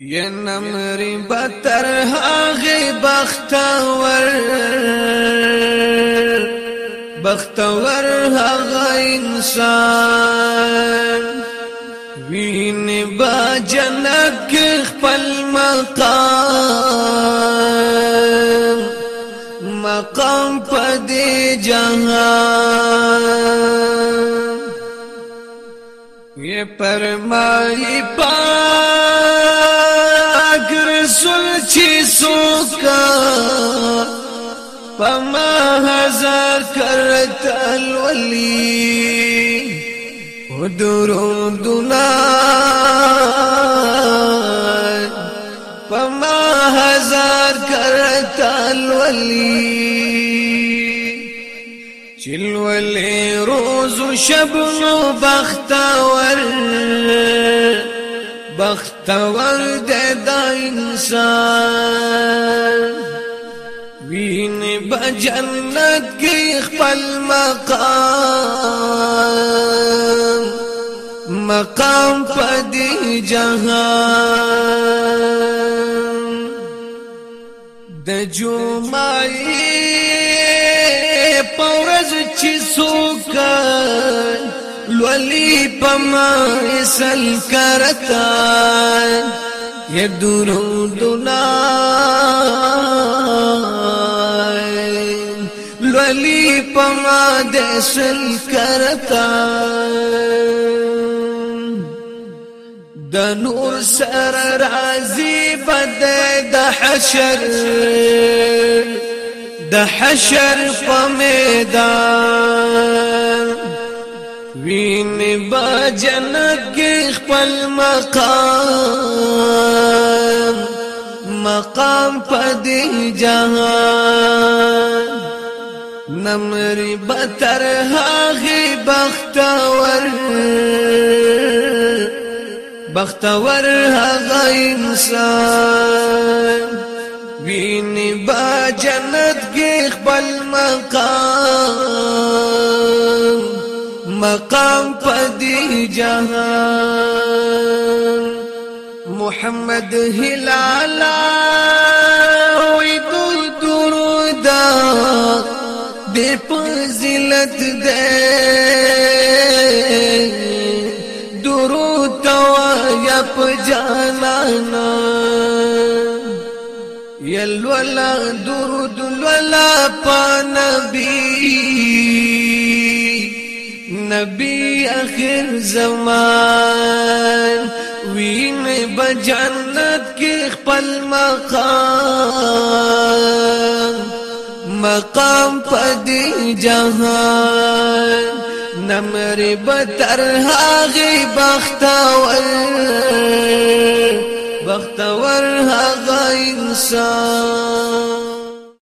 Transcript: نمری بطر ہختور بخت ہاگا انسان وین با پل خپل مقام مقام دے جا یہ پر ماری پا فما كرت الولي ودرودنا فما كرت الولي چلولي روز وشب وبخت ور بخت ور دا انسان جنت کې خپل مقام مقام پدې جهان د جمعې پورز چې څوک لولي پما سل کرتا یہ درود الله غلی پما دسل کرتا د نور سر رازی بد د حشر د حشر په میدان وین با جنت خپل مقام مقام په دې نمری بتر هاغي بختور بختور هغه انسان ویني با جنت کې خپل مقام مقام پدی جهان محمد هلالا بے پزلت دے درو توایا پجانانا یلولا درود لولا پانبی نبی اخر زمان وین بجنت کې خپل مقام مقام پدی جہان نمر بتر هاغی بختور ور هاغ انسان